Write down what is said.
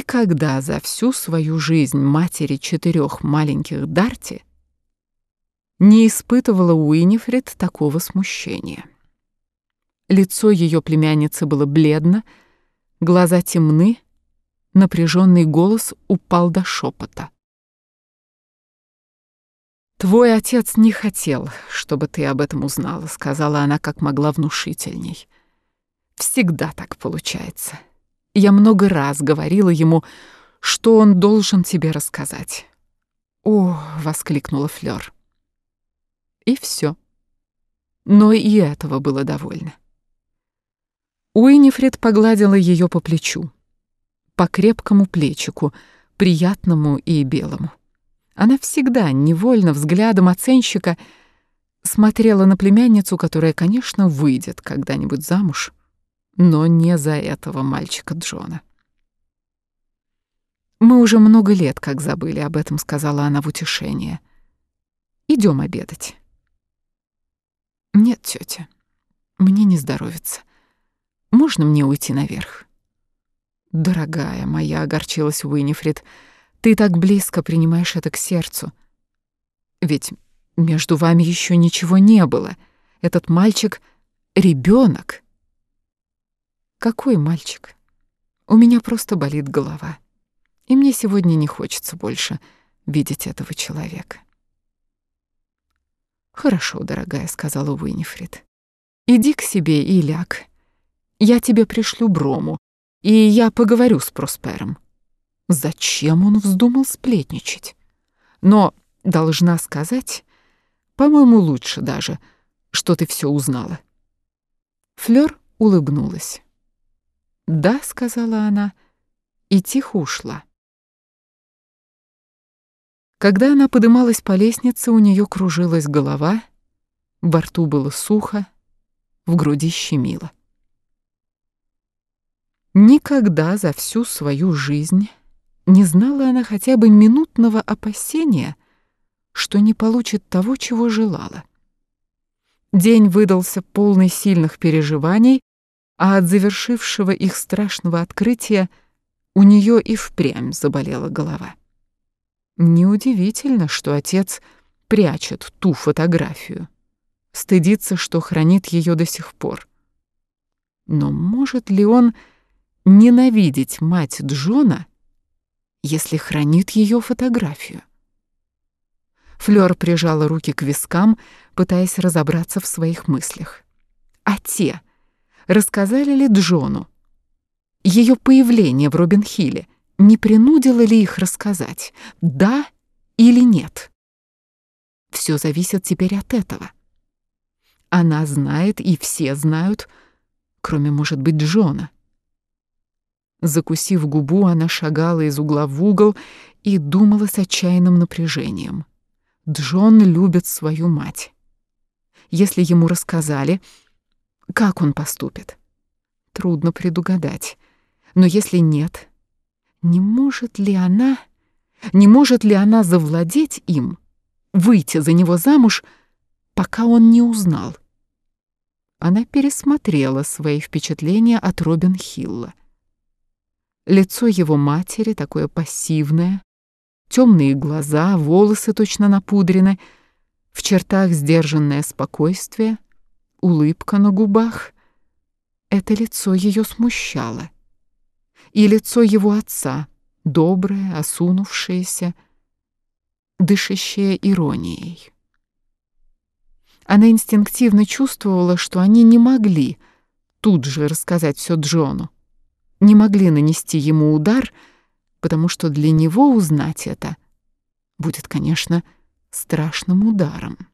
Никогда за всю свою жизнь матери четырех маленьких Дарти не испытывала Уинифред такого смущения. Лицо ее племянницы было бледно, глаза темны, напряженный голос упал до шепота. «Твой отец не хотел, чтобы ты об этом узнала», — сказала она как могла внушительней. «Всегда так получается. Я много раз говорила ему, что он должен тебе рассказать». «О!» — воскликнула Флёр. И все. Но и этого было довольно. Уинифред погладила ее по плечу, по крепкому плечику, приятному и белому. Она всегда невольно взглядом оценщика смотрела на племянницу, которая, конечно, выйдет когда-нибудь замуж, но не за этого мальчика Джона. «Мы уже много лет как забыли об этом», — сказала она в утешение. Идем обедать». «Нет, тетя, мне не здоровится. Можно мне уйти наверх?» «Дорогая моя», — огорчилась Уинифрид, — «ты так близко принимаешь это к сердцу. Ведь между вами еще ничего не было. Этот мальчик — ребенок. «Какой мальчик? У меня просто болит голова, и мне сегодня не хочется больше видеть этого человека». «Хорошо, дорогая», — сказала Уинифрид. «Иди к себе и ляг. Я тебе пришлю Брому, и я поговорю с Проспером». Зачем он вздумал сплетничать? Но, должна сказать, по-моему, лучше даже, что ты все узнала. Флёр улыбнулась. «Да», — сказала она, и тихо ушла. Когда она подымалась по лестнице, у нее кружилась голова, во рту было сухо, в груди щемило. Никогда за всю свою жизнь не знала она хотя бы минутного опасения, что не получит того, чего желала. День выдался полный сильных переживаний, а от завершившего их страшного открытия у нее и впрямь заболела голова. Неудивительно, что отец прячет ту фотографию. Стыдится, что хранит ее до сих пор. Но может ли он ненавидеть мать Джона, если хранит ее фотографию? Флёр прижала руки к вискам, пытаясь разобраться в своих мыслях. А те рассказали ли Джону ее появление в Робин-Хилле — не принудила ли их рассказать, да или нет. Все зависит теперь от этого. Она знает, и все знают, кроме, может быть, Джона. Закусив губу, она шагала из угла в угол и думала с отчаянным напряжением. Джон любит свою мать. Если ему рассказали, как он поступит? Трудно предугадать. Но если нет, не может ли она, не может ли она завладеть им, выйти за него замуж, пока он не узнал? Она пересмотрела свои впечатления от Робин Хилла. Лицо его матери такое пассивное, темные глаза, волосы точно напудрены, в чертах сдержанное спокойствие, улыбка на губах. Это лицо ее смущало и лицо его отца, доброе, осунувшееся, дышащее иронией. Она инстинктивно чувствовала, что они не могли тут же рассказать все Джону, не могли нанести ему удар, потому что для него узнать это будет, конечно, страшным ударом.